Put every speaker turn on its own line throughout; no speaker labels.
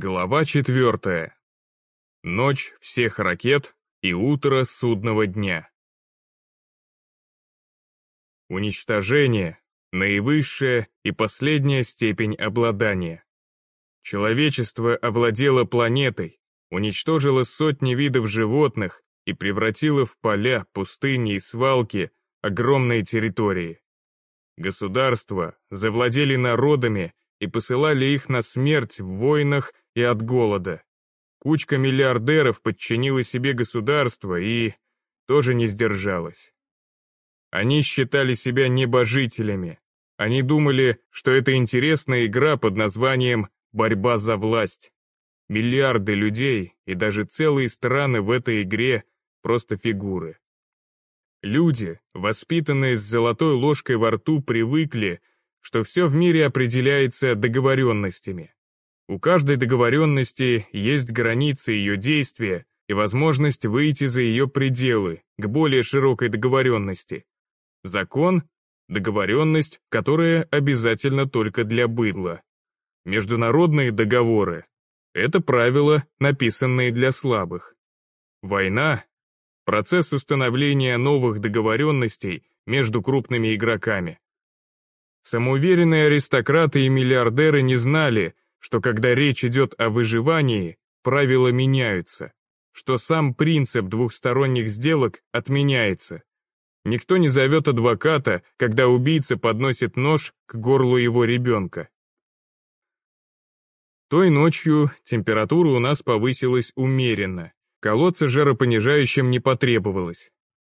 Глава четвертая. Ночь всех ракет и утро судного дня. Уничтожение — наивысшая и последняя степень обладания. Человечество овладело планетой, уничтожило сотни видов животных и превратило в поля, пустыни и свалки огромные территории. Государства завладели народами и посылали их на смерть в войнах и от голода. Кучка миллиардеров подчинила себе государство и тоже не сдержалась. Они считали себя небожителями. Они думали, что это интересная игра под названием «борьба за власть». Миллиарды людей и даже целые страны в этой игре — просто фигуры. Люди, воспитанные с золотой ложкой во рту, привыкли, что все в мире определяется договоренностями. У каждой договоренности есть границы ее действия и возможность выйти за ее пределы, к более широкой договоренности. Закон – договоренность, которая обязательна только для быдла. Международные договоры – это правила, написанные для слабых. Война – процесс установления новых договоренностей между крупными игроками. Самоуверенные аристократы и миллиардеры не знали, что когда речь идет о выживании, правила меняются, что сам принцип двухсторонних сделок отменяется. Никто не зовет адвоката, когда убийца подносит нож к горлу его ребенка. Той ночью температура у нас повысилась умеренно, колоться жаропонижающим не потребовалось.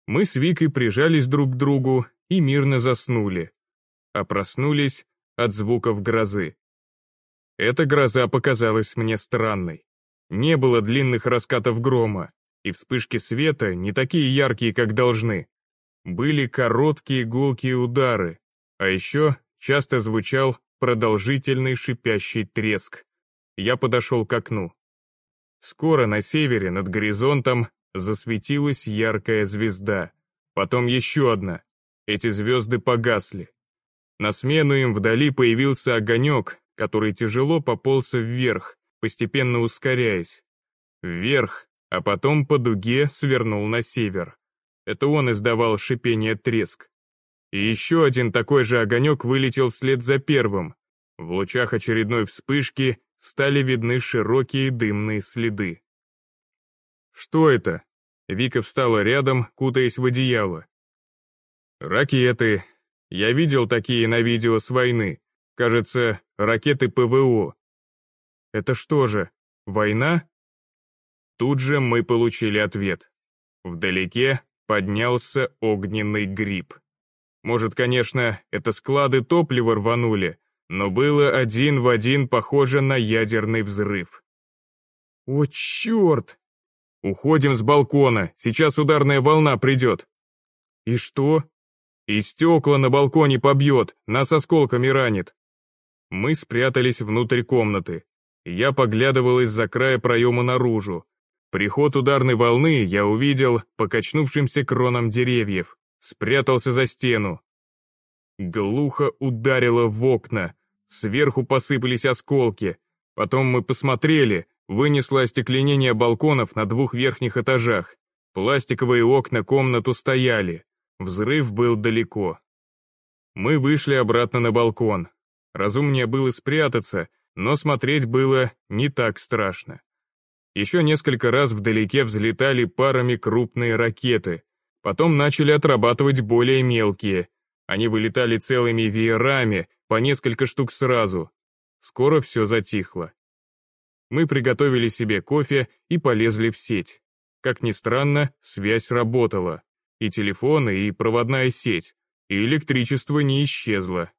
Мы с Викой прижались друг к другу и мирно заснули а проснулись от звуков грозы. Эта гроза показалась мне странной. Не было длинных раскатов грома, и вспышки света не такие яркие, как должны. Были короткие гулкие удары, а еще часто звучал продолжительный шипящий треск. Я подошел к окну. Скоро на севере над горизонтом засветилась яркая звезда, потом еще одна. Эти звезды погасли. На смену им вдали появился огонек, который тяжело пополз вверх, постепенно ускоряясь. Вверх, а потом по дуге свернул на север. Это он издавал шипение треск. И еще один такой же огонек вылетел вслед за первым. В лучах очередной вспышки стали видны широкие дымные следы. «Что это?» Вика встала рядом, кутаясь в одеяло. «Ракеты, я видел такие на видео с войны. Кажется, ракеты ПВО. Это что же, война? Тут же мы получили ответ. Вдалеке поднялся огненный гриб. Может, конечно, это склады топлива рванули, но было один в один похоже на ядерный взрыв. «О, черт!» «Уходим с балкона, сейчас ударная волна придет». «И что?» И стекла на балконе побьет, нас осколками ранит. Мы спрятались внутрь комнаты. Я поглядывал из-за края проема наружу. Приход ударной волны я увидел покачнувшимся кроном деревьев. Спрятался за стену. Глухо ударило в окна. Сверху посыпались осколки. Потом мы посмотрели, вынесло остекленение балконов на двух верхних этажах. Пластиковые окна комнату стояли. Взрыв был далеко. Мы вышли обратно на балкон. Разумнее было спрятаться, но смотреть было не так страшно. Еще несколько раз вдалеке взлетали парами крупные ракеты. Потом начали отрабатывать более мелкие. Они вылетали целыми веерами, по несколько штук сразу. Скоро все затихло. Мы приготовили себе кофе и полезли в сеть. Как ни странно, связь работала и телефоны, и проводная сеть, и электричество не исчезло.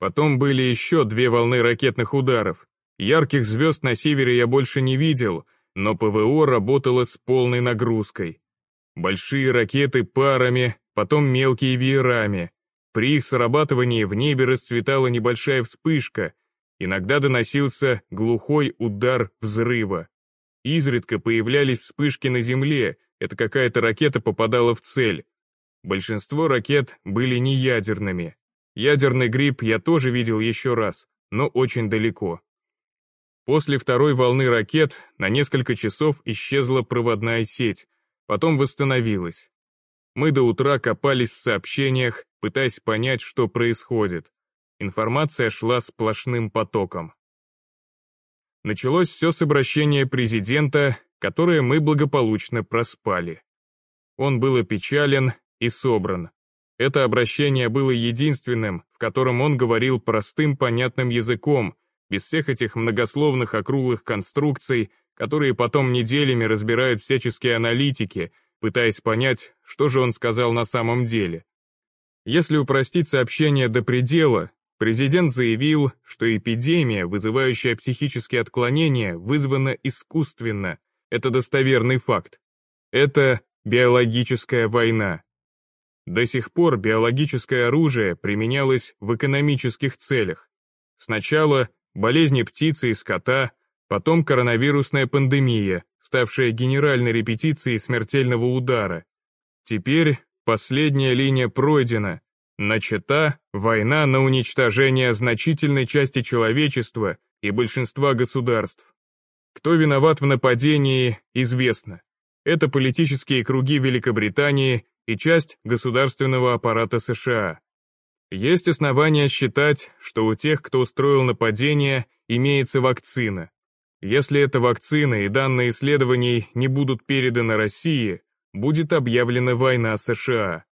Потом были еще две волны ракетных ударов. Ярких звезд на севере я больше не видел, но ПВО работало с полной нагрузкой. Большие ракеты парами, потом мелкие веерами. При их срабатывании в небе расцветала небольшая вспышка, иногда доносился глухой удар взрыва. Изредка появлялись вспышки на земле, это какая-то ракета попадала в цель. Большинство ракет были не ядерными. Ядерный гриб я тоже видел еще раз, но очень далеко. После второй волны ракет на несколько часов исчезла проводная сеть, потом восстановилась. Мы до утра копались в сообщениях, пытаясь понять, что происходит. Информация шла сплошным потоком. Началось все с обращения президента, которое мы благополучно проспали. Он был опечален и собран. Это обращение было единственным, в котором он говорил простым понятным языком, без всех этих многословных округлых конструкций, которые потом неделями разбирают всяческие аналитики, пытаясь понять, что же он сказал на самом деле. Если упростить сообщение до предела, президент заявил, что эпидемия, вызывающая психические отклонения, вызвана искусственно. Это достоверный факт. Это биологическая война. До сих пор биологическое оружие применялось в экономических целях. Сначала болезни птицы и скота, потом коронавирусная пандемия, ставшая генеральной репетицией смертельного удара. Теперь последняя линия пройдена, начата война на уничтожение значительной части человечества и большинства государств. Кто виноват в нападении, известно. Это политические круги Великобритании и часть государственного аппарата США. Есть основания считать, что у тех, кто устроил нападение, имеется вакцина. Если эта вакцина и данные исследований не будут переданы России, будет объявлена война США.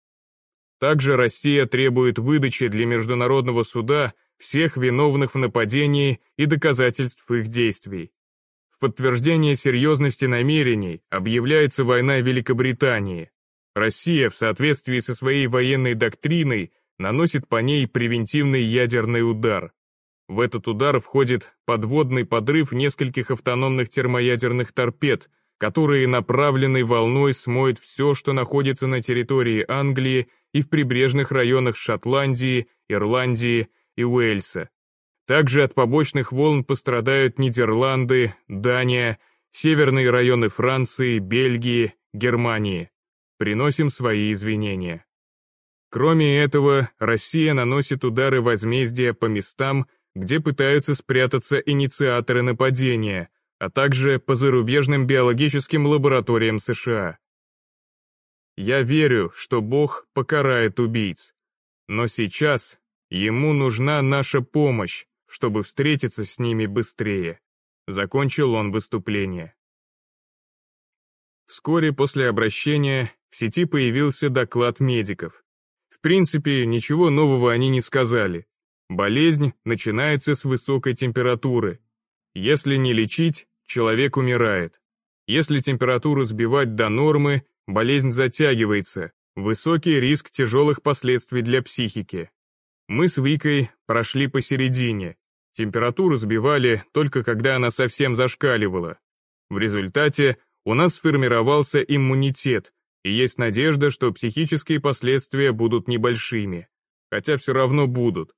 Также Россия требует выдачи для Международного суда всех виновных в нападении и доказательств их действий. В подтверждение серьезности намерений объявляется война Великобритании. Россия в соответствии со своей военной доктриной наносит по ней превентивный ядерный удар. В этот удар входит подводный подрыв нескольких автономных термоядерных торпед, которые направленной волной смоют все, что находится на территории Англии и в прибрежных районах Шотландии, Ирландии и Уэльса. Также от побочных волн пострадают Нидерланды, Дания, северные районы Франции, Бельгии, Германии. Приносим свои извинения. Кроме этого, Россия наносит удары возмездия по местам, где пытаются спрятаться инициаторы нападения, а также по зарубежным биологическим лабораториям США. Я верю, что Бог покарает убийц. Но сейчас ему нужна наша помощь, чтобы встретиться с ними быстрее. Закончил он выступление. Вскоре после обращения в сети появился доклад медиков. В принципе, ничего нового они не сказали. Болезнь начинается с высокой температуры. Если не лечить, человек умирает. Если температуру сбивать до нормы, болезнь затягивается, высокий риск тяжелых последствий для психики. Мы с Викой прошли посередине. Температуру сбивали только когда она совсем зашкаливала. В результате у нас сформировался иммунитет, и есть надежда, что психические последствия будут небольшими. Хотя все равно будут.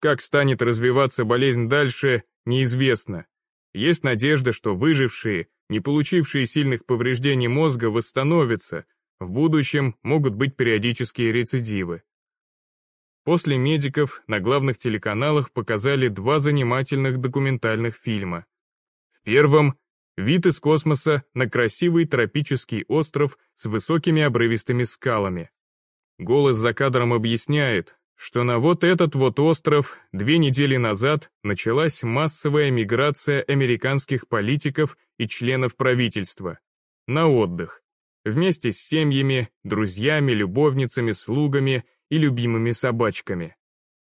Как станет развиваться болезнь дальше, неизвестно. Есть надежда, что выжившие, не получившие сильных повреждений мозга, восстановятся, в будущем могут быть периодические рецидивы. После медиков на главных телеканалах показали два занимательных документальных фильма. В первом Вид из космоса на красивый тропический остров с высокими обрывистыми скалами. Голос за кадром объясняет, что на вот этот вот остров две недели назад началась массовая миграция американских политиков и членов правительства. На отдых. Вместе с семьями, друзьями, любовницами, слугами и любимыми собачками.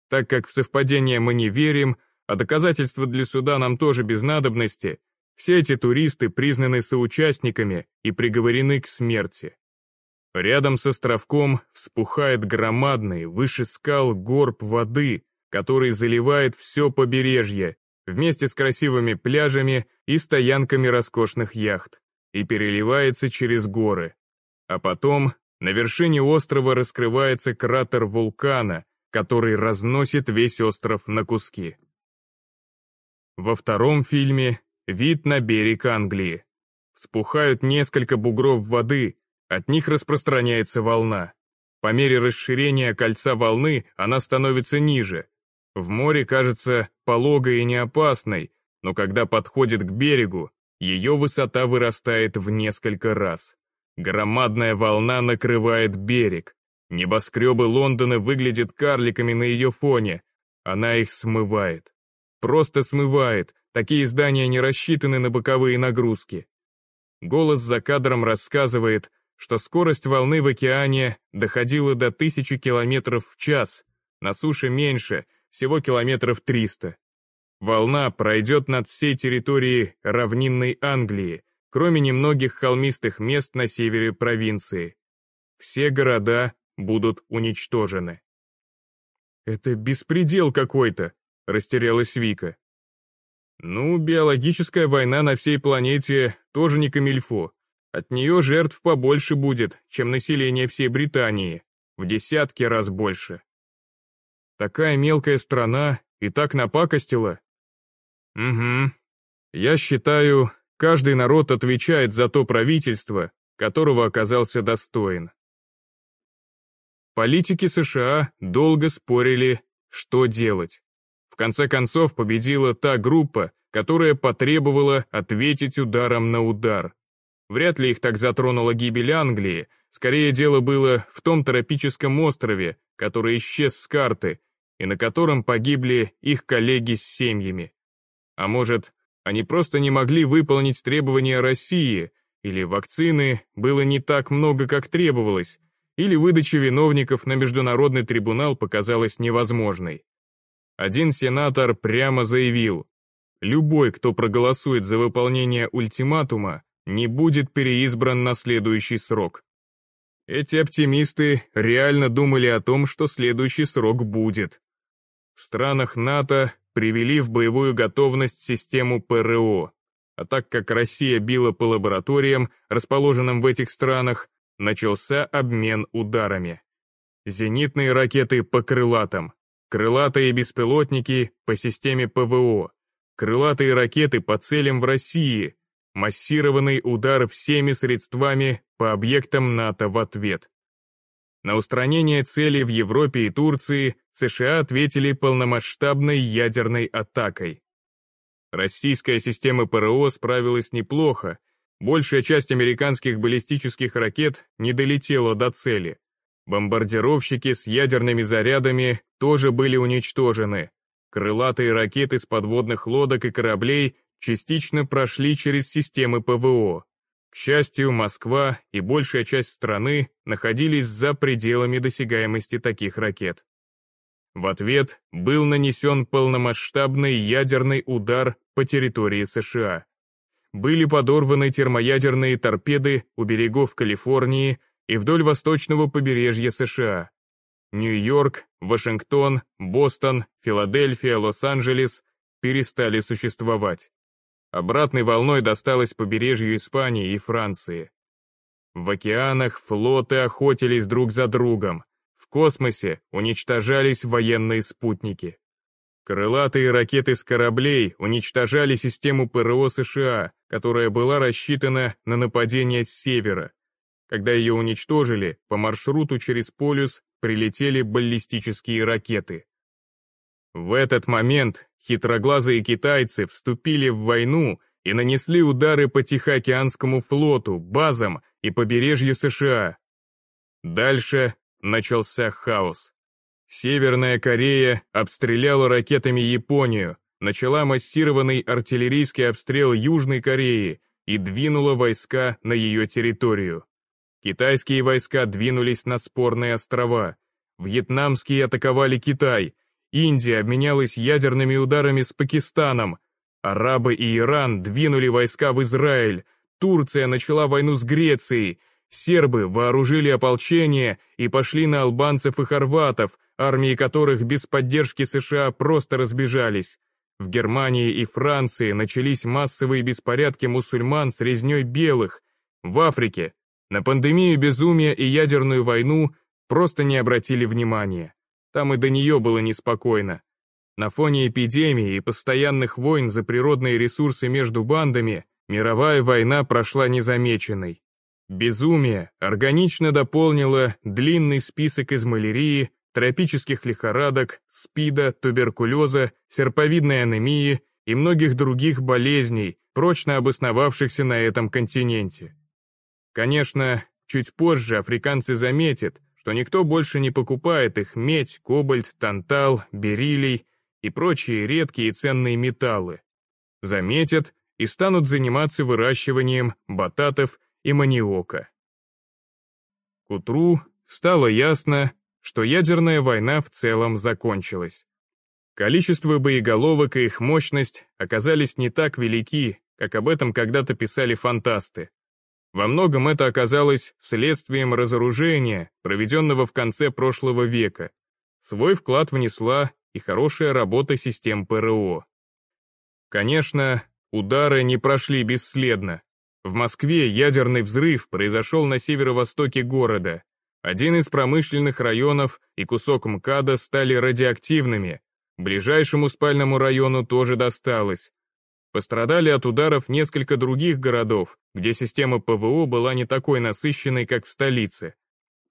Так как в совпадение мы не верим, а доказательства для суда нам тоже без надобности, все эти туристы признаны соучастниками и приговорены к смерти. Рядом с островком вспухает громадный, выше скал горб воды, который заливает все побережье, вместе с красивыми пляжами и стоянками роскошных яхт, и переливается через горы. А потом на вершине острова раскрывается кратер вулкана, который разносит весь остров на куски. Во втором фильме Вид на берег Англии. Вспухают несколько бугров воды, от них распространяется волна. По мере расширения кольца волны она становится ниже. В море кажется пологой и неопасной, но когда подходит к берегу, ее высота вырастает в несколько раз. Громадная волна накрывает берег. Небоскребы Лондона выглядят карликами на ее фоне. Она их смывает. Просто смывает, такие здания не рассчитаны на боковые нагрузки. Голос за кадром рассказывает, что скорость волны в океане доходила до тысячи километров в час, на суше меньше, всего километров 300. Волна пройдет над всей территорией равнинной Англии, кроме немногих холмистых мест на севере провинции. Все города будут уничтожены. «Это беспредел какой-то», — растерялась Вика. «Ну, биологическая война на всей планете тоже не камильфо. От нее жертв побольше будет, чем население всей Британии. В десятки раз больше. Такая мелкая страна и так напакостила, Угу. Я считаю, каждый народ отвечает за то правительство, которого оказался достоин. Политики США долго спорили, что делать. В конце концов победила та группа, которая потребовала ответить ударом на удар. Вряд ли их так затронула гибель Англии, скорее дело было в том тропическом острове, который исчез с карты, и на котором погибли их коллеги с семьями. А может, они просто не могли выполнить требования России, или вакцины было не так много, как требовалось, или выдача виновников на международный трибунал показалась невозможной. Один сенатор прямо заявил, любой, кто проголосует за выполнение ультиматума, не будет переизбран на следующий срок. Эти оптимисты реально думали о том, что следующий срок будет. В странах НАТО привели в боевую готовность систему ПРО. А так как Россия била по лабораториям, расположенным в этих странах, начался обмен ударами. Зенитные ракеты по крылатам, крылатые беспилотники по системе ПВО, крылатые ракеты по целям в России, массированный удар всеми средствами по объектам НАТО в ответ. На устранение цели в Европе и Турции США ответили полномасштабной ядерной атакой. Российская система ПРО справилась неплохо, большая часть американских баллистических ракет не долетела до цели. Бомбардировщики с ядерными зарядами тоже были уничтожены. Крылатые ракеты с подводных лодок и кораблей частично прошли через системы ПВО. К счастью, Москва и большая часть страны находились за пределами досягаемости таких ракет. В ответ был нанесен полномасштабный ядерный удар по территории США. Были подорваны термоядерные торпеды у берегов Калифорнии и вдоль восточного побережья США. Нью-Йорк, Вашингтон, Бостон, Филадельфия, Лос-Анджелес перестали существовать обратной волной досталось побережью Испании и Франции. В океанах флоты охотились друг за другом, в космосе уничтожались военные спутники. Крылатые ракеты с кораблей уничтожали систему ПРО США, которая была рассчитана на нападение с севера. Когда ее уничтожили, по маршруту через полюс прилетели баллистические ракеты. В этот момент хитроглазые китайцы вступили в войну и нанесли удары по Тихоокеанскому флоту, базам и побережью США. Дальше начался хаос. Северная Корея обстреляла ракетами Японию, начала массированный артиллерийский обстрел Южной Кореи и двинула войска на ее территорию. Китайские войска двинулись на спорные острова. Вьетнамские атаковали Китай, Индия обменялась ядерными ударами с Пакистаном, арабы и Иран двинули войска в Израиль, Турция начала войну с Грецией, сербы вооружили ополчение и пошли на албанцев и хорватов, армии которых без поддержки США просто разбежались. В Германии и Франции начались массовые беспорядки мусульман с резней белых. В Африке на пандемию безумия и ядерную войну просто не обратили внимания. Там и до нее было неспокойно. На фоне эпидемии и постоянных войн за природные ресурсы между бандами мировая война прошла незамеченной. Безумие органично дополнило длинный список из малярии, тропических лихорадок, спида, туберкулеза, серповидной анемии и многих других болезней, прочно обосновавшихся на этом континенте. Конечно, чуть позже африканцы заметят, что никто больше не покупает их медь, кобальт, тантал, бериллий и прочие редкие и ценные металлы. Заметят и станут заниматься выращиванием бататов и маниока. К утру стало ясно, что ядерная война в целом закончилась. Количество боеголовок и их мощность оказались не так велики, как об этом когда-то писали фантасты. Во многом это оказалось следствием разоружения, проведенного в конце прошлого века. Свой вклад внесла и хорошая работа систем ПРО. Конечно, удары не прошли бесследно. В Москве ядерный взрыв произошел на северо-востоке города. Один из промышленных районов и кусок МКАДа стали радиоактивными. Ближайшему спальному району тоже досталось. Пострадали от ударов несколько других городов, где система ПВО была не такой насыщенной, как в столице.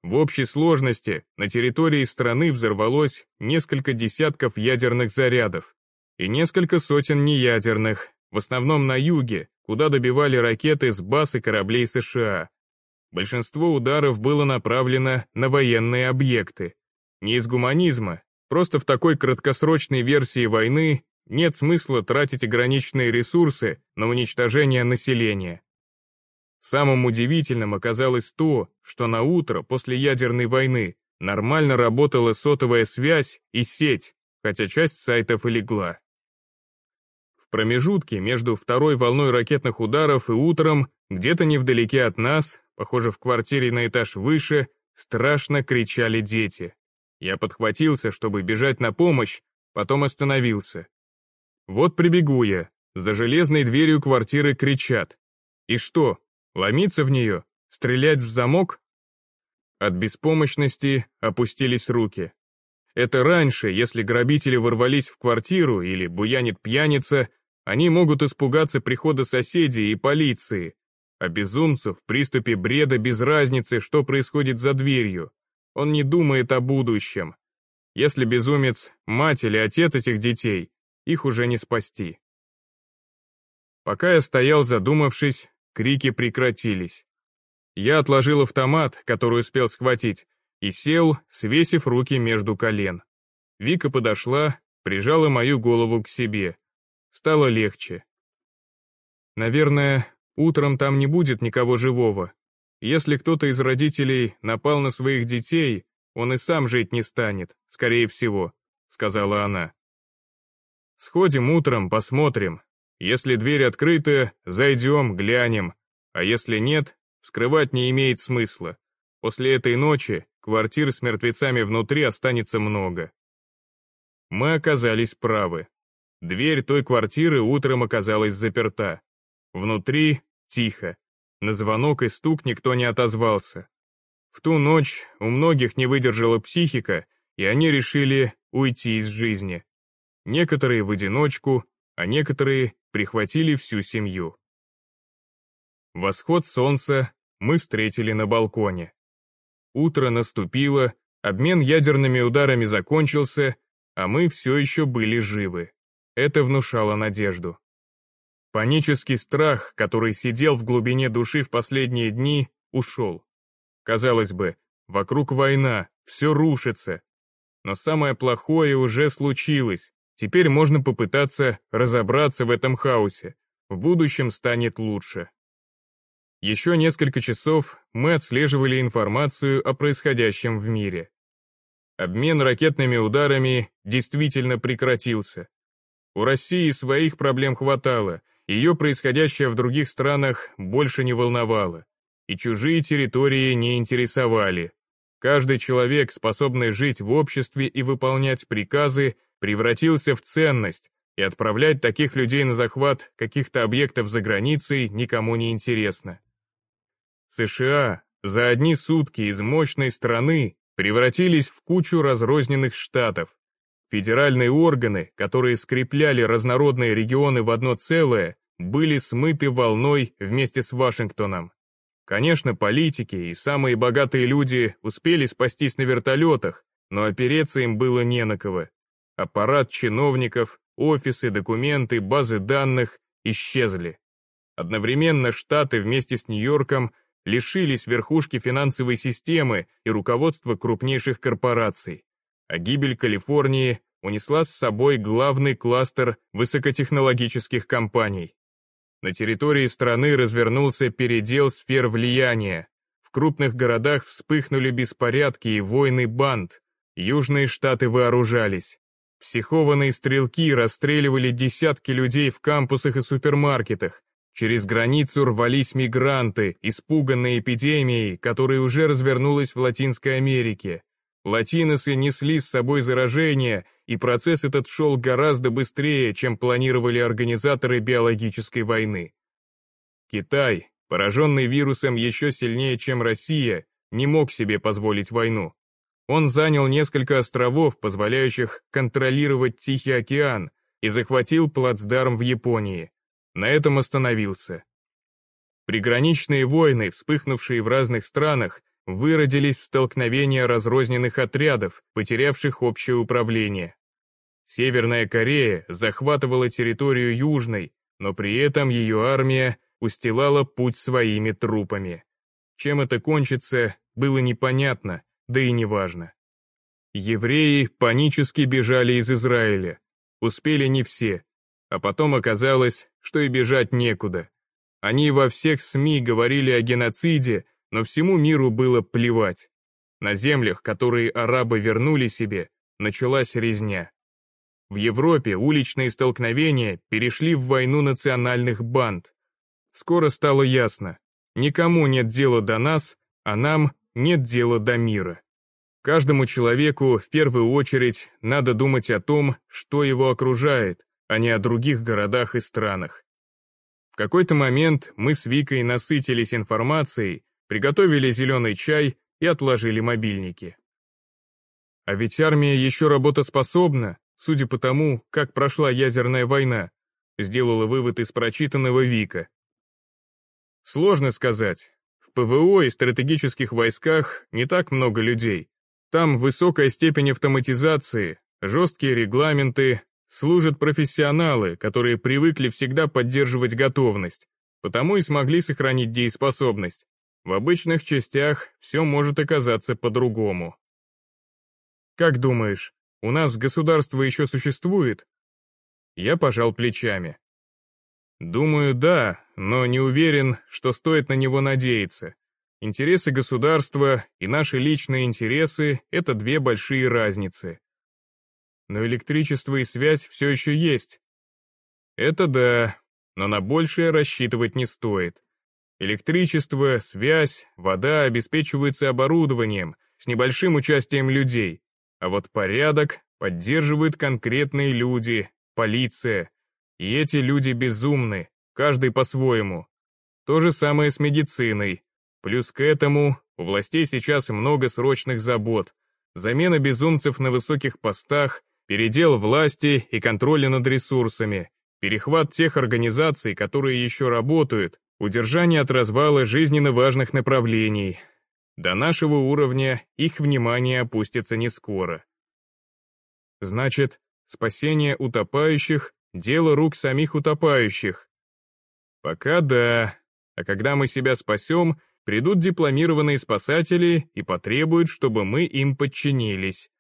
В общей сложности на территории страны взорвалось несколько десятков ядерных зарядов и несколько сотен неядерных, в основном на юге, куда добивали ракеты с баз и кораблей США. Большинство ударов было направлено на военные объекты. Не из гуманизма, просто в такой краткосрочной версии войны нет смысла тратить ограниченные ресурсы на уничтожение населения. Самым удивительным оказалось то, что на утро после ядерной войны нормально работала сотовая связь и сеть, хотя часть сайтов и легла. В промежутке между второй волной ракетных ударов и утром, где-то невдалеке от нас, похоже, в квартире на этаж выше, страшно кричали дети. Я подхватился, чтобы бежать на помощь, потом остановился. Вот прибегу я, за железной дверью квартиры кричат. И что, Ломиться в нее? Стрелять в замок? От беспомощности опустились руки. Это раньше, если грабители ворвались в квартиру или буянит пьяница, они могут испугаться прихода соседей и полиции, а безумцу в приступе бреда без разницы, что происходит за дверью. Он не думает о будущем. Если безумец — мать или отец этих детей, их уже не спасти. Пока я стоял задумавшись, Крики прекратились. Я отложил автомат, который успел схватить, и сел, свесив руки между колен. Вика подошла, прижала мою голову к себе. Стало легче. Наверное, утром там не будет никого живого. Если кто-то из родителей напал на своих детей, он и сам жить не станет, скорее всего, сказала она. Сходим утром, посмотрим, если дверь открыта, зайдем, глянем, а если нет, вскрывать не имеет смысла. После этой ночи квартир с мертвецами внутри останется много. Мы оказались правы. Дверь той квартиры утром оказалась заперта. Внутри тихо. На звонок и стук никто не отозвался. В ту ночь у многих не выдержала психика, и они решили уйти из жизни. Некоторые в одиночку, а некоторые прихватили всю семью. Восход солнца мы встретили на балконе. Утро наступило, обмен ядерными ударами закончился, а мы все еще были живы. Это внушало надежду. Панический страх, который сидел в глубине души в последние дни, ушел. Казалось бы, вокруг война, все рушится. Но самое плохое уже случилось, Теперь можно попытаться разобраться в этом хаосе. В будущем станет лучше. Еще несколько часов мы отслеживали информацию о происходящем в мире. Обмен ракетными ударами действительно прекратился. У России своих проблем хватало, ее происходящее в других странах больше не волновало, и чужие территории не интересовали. Каждый человек, способный жить в обществе и выполнять приказы, превратился в ценность, и отправлять таких людей на захват каких-то объектов за границей никому не интересно. США за одни сутки из мощной страны превратились в кучу разрозненных штатов. Федеральные органы, которые скрепляли разнородные регионы в одно целое, были смыты волной вместе с Вашингтоном. Конечно, политики и самые богатые люди успели спастись на вертолетах, но опереться им было не на кого. Аппарат чиновников, офисы, документы, базы данных исчезли. Одновременно Штаты вместе с Нью-Йорком лишились верхушки финансовой системы и руководства крупнейших корпораций, а гибель Калифорнии унесла с собой главный кластер высокотехнологических компаний. На территории страны развернулся передел сфер влияния. В крупных городах вспыхнули беспорядки и войны банд. Южные штаты вооружались. Психованные стрелки расстреливали десятки людей в кампусах и супермаркетах. Через границу рвались мигранты, испуганные эпидемией, которая уже развернулась в Латинской Америке. Латиносы несли с собой заражение, и процесс этот шел гораздо быстрее, чем планировали организаторы биологической войны. Китай, пораженный вирусом еще сильнее, чем Россия, не мог себе позволить войну. Он занял несколько островов, позволяющих контролировать Тихий океан, и захватил плацдарм в Японии. На этом остановился. Приграничные войны, вспыхнувшие в разных странах, выродились в столкновения разрозненных отрядов, потерявших общее управление. Северная Корея захватывала территорию Южной, но при этом ее армия устилала путь своими трупами. Чем это кончится, было непонятно, да и неважно. Евреи панически бежали из Израиля. Успели не все, а потом оказалось, что и бежать некуда. Они во всех СМИ говорили о геноциде, но всему миру было плевать. На землях, которые арабы вернули себе, началась резня. В Европе уличные столкновения перешли в войну национальных банд. Скоро стало ясно, никому нет дела до нас, а нам нет дела до мира. Каждому человеку в первую очередь надо думать о том, что его окружает, а не о других городах и странах. В какой-то момент мы с Викой насытились информацией, приготовили зеленый чай и отложили мобильники. А ведь армия еще работоспособна, судя по тому, как прошла ядерная война, сделала вывод из прочитанного Вика. Сложно сказать. В ПВО и стратегических войсках не так много людей. Там высокая степень автоматизации, жесткие регламенты, служат профессионалы, которые привыкли всегда поддерживать готовность, потому и смогли сохранить дееспособность. В обычных частях все может оказаться по-другому. Как думаешь, у нас государство еще существует? Я пожал плечами. Думаю, да, но не уверен, что стоит на него надеяться. Интересы государства и наши личные интересы — это две большие разницы. Но электричество и связь все еще есть. Это да, но на большее рассчитывать не стоит. Электричество, связь, вода обеспечиваются оборудованием с небольшим участием людей, а вот порядок поддерживают конкретные люди, полиция. И эти люди безумны, каждый по-своему. То же самое с медициной. Плюс к этому у властей сейчас много срочных забот. Замена безумцев на высоких постах, передел власти и контроля над ресурсами, перехват тех организаций, которые еще работают, удержание от развала жизненно важных направлений. До нашего уровня их внимание опустится не скоро. Значит, спасение утопающих — дело рук самих утопающих. Пока да, а когда мы себя спасем, придут дипломированные спасатели и потребуют, чтобы мы им подчинились.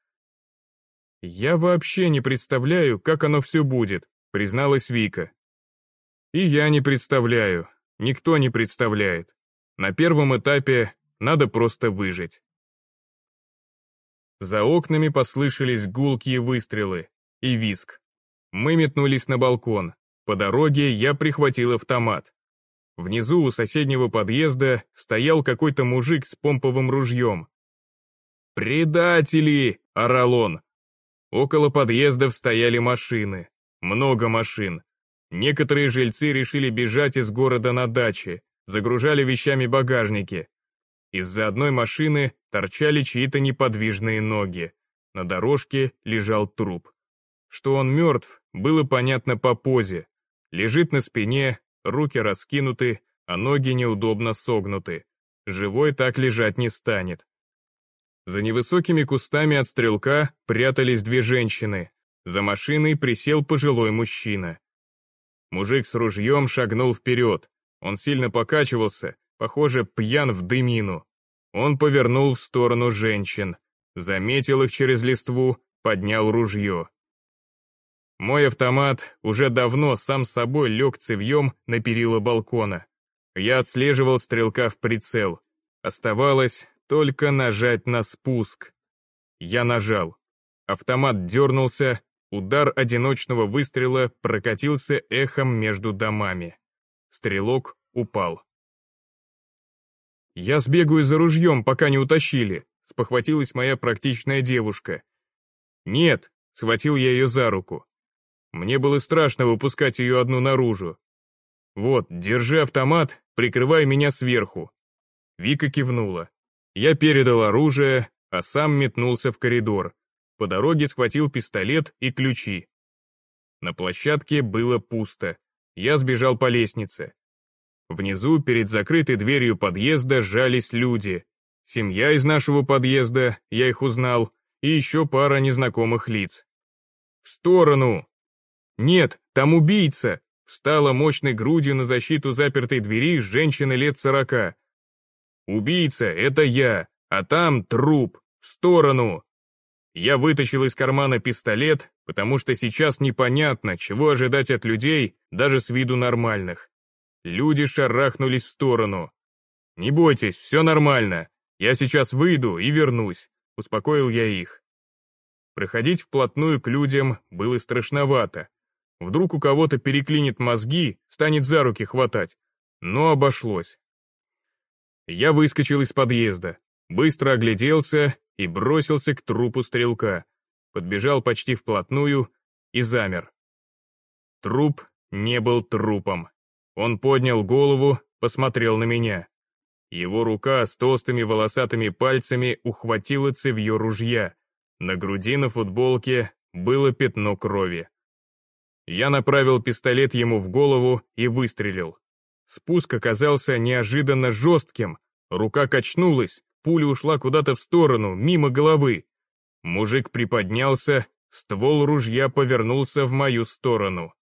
«Я вообще не представляю, как оно все будет», — призналась Вика. «И я не представляю. Никто не представляет. На первом этапе надо просто выжить». За окнами послышались гулкие выстрелы и виск. Мы метнулись на балкон. По дороге я прихватил автомат. Внизу у соседнего подъезда стоял какой-то мужик с помповым ружьем. «Предатели!» — орал он. Около подъездов стояли машины. Много машин. Некоторые жильцы решили бежать из города на даче, загружали вещами багажники. Из-за одной машины торчали чьи-то неподвижные ноги. На дорожке лежал труп. Что он мертв, было понятно по позе. Лежит на спине, руки раскинуты, а ноги неудобно согнуты. Живой так лежать не станет. За невысокими кустами от стрелка прятались две женщины. За машиной присел пожилой мужчина. Мужик с ружьем шагнул вперед. Он сильно покачивался, похоже, пьян в дымину. Он повернул в сторону женщин, заметил их через листву, поднял ружье. Мой автомат уже давно сам собой лег цевьем на перила балкона. Я отслеживал стрелка в прицел. Оставалось только нажать на спуск. Я нажал. Автомат дернулся, удар одиночного выстрела прокатился эхом между домами. Стрелок упал. «Я сбегаю за ружьем, пока не утащили», — спохватилась моя практичная девушка. «Нет», — схватил я ее за руку. Мне было страшно выпускать ее одну наружу. «Вот, держи автомат, прикрывай меня сверху». Вика кивнула. Я передал оружие, а сам метнулся в коридор. По дороге схватил пистолет и ключи. На площадке было пусто. Я сбежал по лестнице. Внизу, перед закрытой дверью подъезда, жались люди. Семья из нашего подъезда, я их узнал, и еще пара незнакомых лиц. «В сторону!» «Нет, там убийца!» Встала мощной грудью на защиту запертой двери женщины лет сорока. «Убийца, это я, а там труп, в сторону!» Я вытащил из кармана пистолет, потому что сейчас непонятно, чего ожидать от людей, даже с виду нормальных. Люди шарахнулись в сторону. «Не бойтесь, все нормально. Я сейчас выйду и вернусь», — успокоил я их. Проходить вплотную к людям было страшновато. Вдруг у кого-то переклинит мозги, станет за руки хватать. Но обошлось. Я выскочил из подъезда, быстро огляделся и бросился к трупу стрелка. Подбежал почти вплотную и замер. Труп не был трупом. Он поднял голову, посмотрел на меня. Его рука с толстыми волосатыми пальцами ухватила цевьё ружья. На груди на футболке было пятно крови. Я направил пистолет ему в голову и выстрелил. Спуск оказался неожиданно жестким, рука качнулась, пуля ушла куда-то в сторону, мимо головы. Мужик приподнялся, ствол ружья повернулся в мою сторону.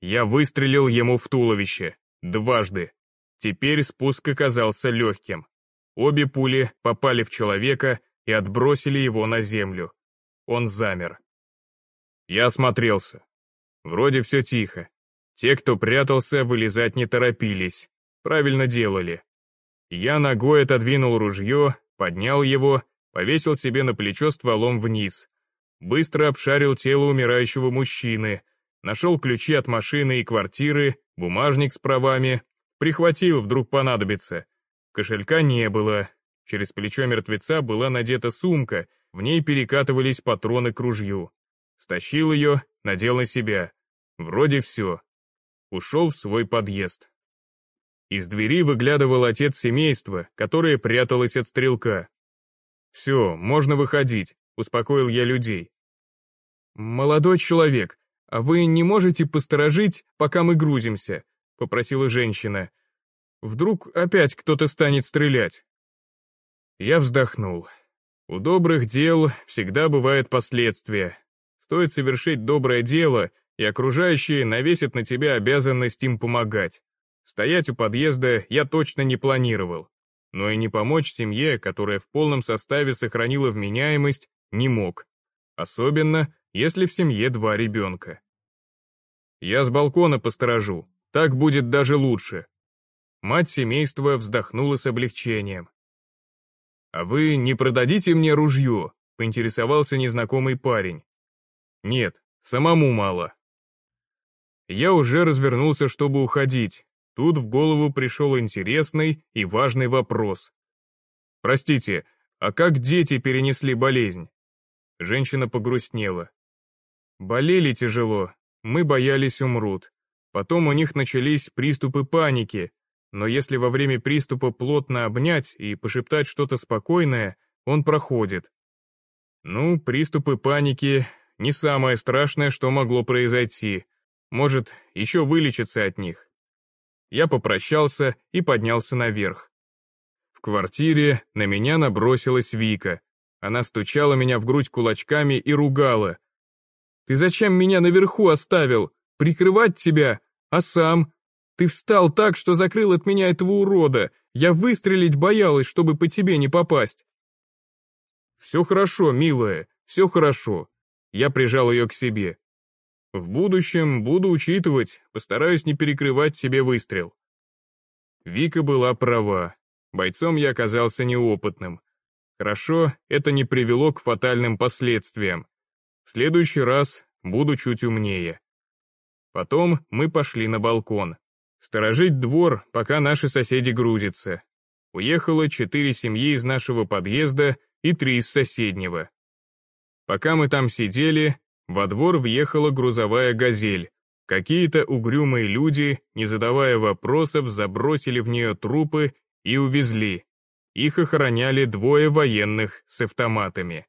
Я выстрелил ему в туловище. Дважды. Теперь спуск оказался легким. Обе пули попали в человека и отбросили его на землю. Он замер. Я осмотрелся. Вроде все тихо. Те, кто прятался, вылезать не торопились. Правильно делали. Я ногой отодвинул ружье, поднял его, повесил себе на плечо стволом вниз. Быстро обшарил тело умирающего мужчины — Нашел ключи от машины и квартиры, бумажник с правами. Прихватил, вдруг понадобится. Кошелька не было. Через плечо мертвеца была надета сумка, в ней перекатывались патроны к ружью. Стащил ее, надел на себя. Вроде все. Ушел в свой подъезд. Из двери выглядывал отец семейства, которое пряталось от стрелка. «Все, можно выходить», — успокоил я людей. «Молодой человек, «А вы не можете посторожить, пока мы грузимся?» — попросила женщина. «Вдруг опять кто-то станет стрелять?» Я вздохнул. У добрых дел всегда бывают последствия. Стоит совершить доброе дело, и окружающие навесят на тебя обязанность им помогать. Стоять у подъезда я точно не планировал. Но и не помочь семье, которая в полном составе сохранила вменяемость, не мог. Особенно, если в семье два ребенка. Я с балкона посторожу, так будет даже лучше. Мать семейства вздохнула с облегчением. «А вы не продадите мне ружье?» — поинтересовался незнакомый парень. «Нет, самому мало». Я уже развернулся, чтобы уходить. Тут в голову пришел интересный и важный вопрос. «Простите, а как дети перенесли болезнь?» Женщина погрустнела. Болели тяжело, мы боялись умрут. Потом у них начались приступы паники, но если во время приступа плотно обнять и пошептать что-то спокойное, он проходит. Ну, приступы паники — не самое страшное, что могло произойти. Может, еще вылечиться от них. Я попрощался и поднялся наверх. В квартире на меня набросилась Вика. Она стучала меня в грудь кулачками и ругала, Ты зачем меня наверху оставил? Прикрывать тебя? А сам? Ты встал так, что закрыл от меня этого урода. Я выстрелить боялась, чтобы по тебе не попасть. Все хорошо, милая, все хорошо. Я прижал ее к себе. В будущем буду учитывать, постараюсь не перекрывать себе выстрел. Вика была права. Бойцом я оказался неопытным. Хорошо, это не привело к фатальным последствиям. В следующий раз буду чуть умнее. Потом мы пошли на балкон. Сторожить двор, пока наши соседи грузятся. Уехало четыре семьи из нашего подъезда и три из соседнего. Пока мы там сидели, во двор въехала грузовая «Газель». Какие-то угрюмые люди, не задавая вопросов, забросили в нее трупы и увезли. Их охраняли двое военных с автоматами.